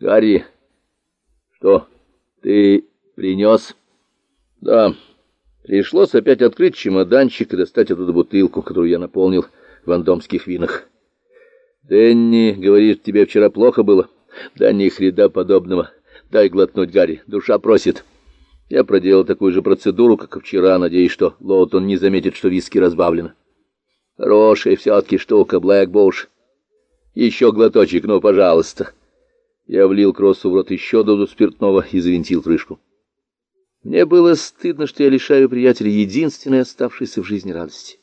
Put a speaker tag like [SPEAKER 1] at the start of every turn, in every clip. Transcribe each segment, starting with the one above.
[SPEAKER 1] Гарри, что, ты принес? Да. Пришлось опять открыть чемоданчик и достать оттуда бутылку, которую я наполнил в андомских винах. Дэнни говорит, тебе вчера плохо было? Да ни хреда подобного. Дай глотнуть, Гарри, душа просит. Я проделал такую же процедуру, как и вчера, надеясь, что Лоутон не заметит, что виски разбавлено. Хорошая все-таки штука, Блэк Буш. Еще глоточек, ну, пожалуйста. Я влил Кроссу в рот еще дозу спиртного и завинтил крышку. Мне было стыдно, что я лишаю приятеля единственной оставшейся в жизни радости.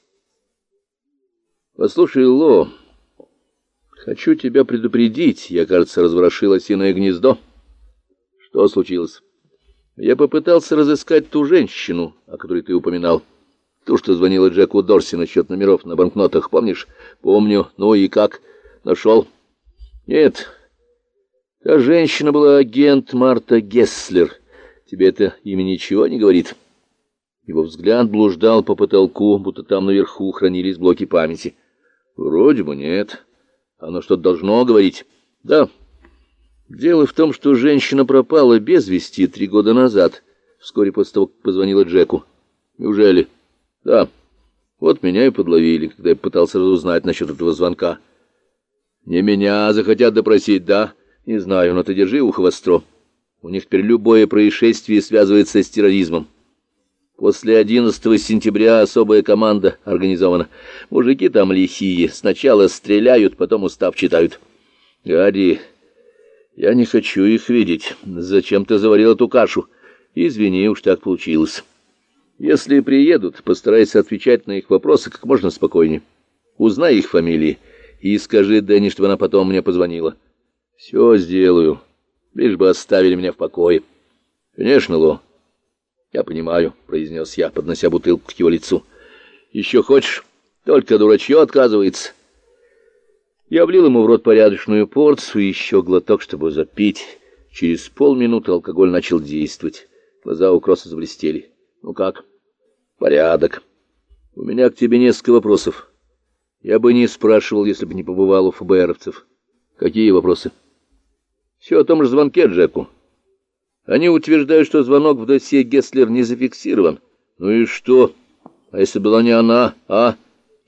[SPEAKER 1] Послушай, Ло, хочу тебя предупредить. Я, кажется, разворошил осиное гнездо. Что случилось? Я попытался разыскать ту женщину, о которой ты упоминал. Ту, что звонила Джеку Дорси насчет номеров на банкнотах, помнишь? Помню. Ну и как? Нашел? Нет. Та женщина была агент Марта Гесслер. Тебе это имя ничего не говорит? Его взгляд блуждал по потолку, будто там наверху хранились блоки памяти. Вроде бы нет. Оно что-то должно говорить. Да. Дело в том, что женщина пропала без вести три года назад, вскоре после того, как позвонила Джеку. Неужели? Да. Вот меня и подловили, когда я пытался разузнать насчет этого звонка. Не меня захотят допросить, да? Не знаю, но ты держи ухо востро. У них теперь любое происшествие связывается с терроризмом. После 11 сентября особая команда организована. Мужики там лихие. Сначала стреляют, потом устав читают. Гарри, я не хочу их видеть. Зачем ты заварил эту кашу? Извини, уж так получилось. Если приедут, постарайся отвечать на их вопросы как можно спокойнее. Узнай их фамилии и скажи Дэнни, чтобы она потом мне позвонила. Все сделаю, лишь бы оставили меня в покое. Конечно, Ло. Я понимаю, произнес я, поднося бутылку к его лицу. Еще хочешь? Только дурачье отказывается. Я влил ему в рот порядочную порцию, еще глоток, чтобы запить. Через полминуты алкоголь начал действовать. Глаза у Кросса заблестели. Ну как? Порядок. У меня к тебе несколько вопросов. Я бы не спрашивал, если бы не побывал у ФБРовцев. Какие вопросы? Все о том же звонке Джеку. Они утверждают, что звонок в досье Гесслер не зафиксирован. Ну и что? А если была не она, а?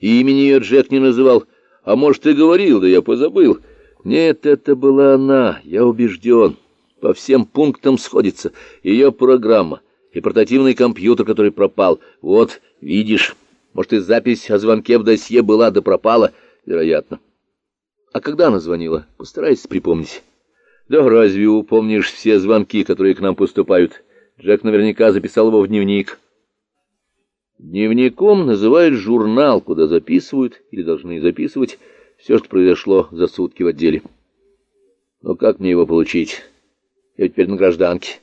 [SPEAKER 1] Имени ее Джек не называл. А может, и говорил, да я позабыл. Нет, это была она, я убежден. По всем пунктам сходится. Ее программа и портативный компьютер, который пропал. Вот, видишь, может, и запись о звонке в досье была да пропала, вероятно. А когда она звонила? Постарайся припомнить. Да разве упомнишь все звонки, которые к нам поступают? Джек наверняка записал его в дневник. Дневником называют журнал, куда записывают или должны записывать все, что произошло за сутки в отделе. Но как мне его получить? Я теперь на гражданке.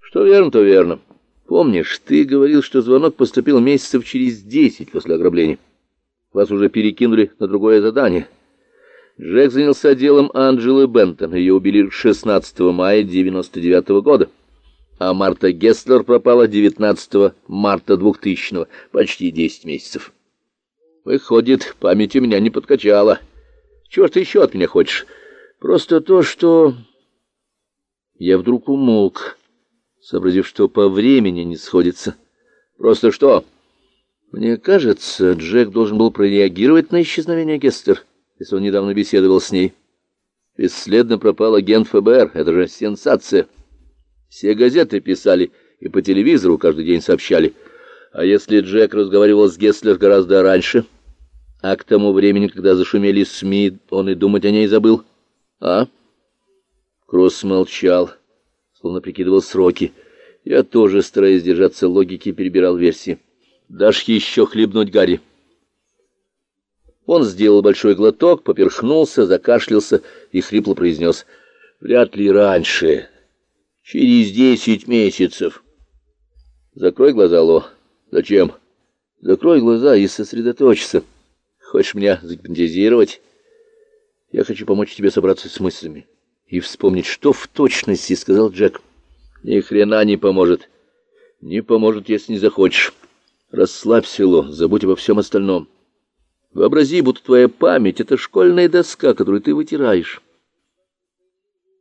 [SPEAKER 1] Что верно, то верно. Помнишь, ты говорил, что звонок поступил месяцев через десять после ограбления. Вас уже перекинули на другое задание. Джек занялся делом Анджелы Бентон. Ее убили 16 мая 99 -го года. А Марта Гесслер пропала 19 марта 2000 почти 10 месяцев. Выходит, память у меня не подкачала. Чего ты еще от меня хочешь? Просто то, что... Я вдруг умолк, сообразив, что по времени не сходится. Просто что? Мне кажется, Джек должен был прореагировать на исчезновение Гестер если он недавно беседовал с ней. Бесследно пропал агент ФБР. Это же сенсация. Все газеты писали и по телевизору каждый день сообщали. А если Джек разговаривал с Гесслер гораздо раньше, а к тому времени, когда зашумели СМИ, он и думать о ней забыл? А? Кросс молчал, словно прикидывал сроки. Я тоже, стараясь держаться логики, перебирал версии. «Дашь еще хлебнуть, Гарри?» Он сделал большой глоток, поперхнулся, закашлялся и хрипло произнес. «Вряд ли раньше. Через десять месяцев». «Закрой глаза, Ло». «Зачем?» «Закрой глаза и сосредоточься. Хочешь меня загипнотизировать?» «Я хочу помочь тебе собраться с мыслями и вспомнить, что в точности сказал Джек». «Ни хрена не поможет». «Не поможет, если не захочешь. Расслабься, Ло, забудь обо всем остальном». Вообрази, будто твоя память — это школьная доска, которую ты вытираешь.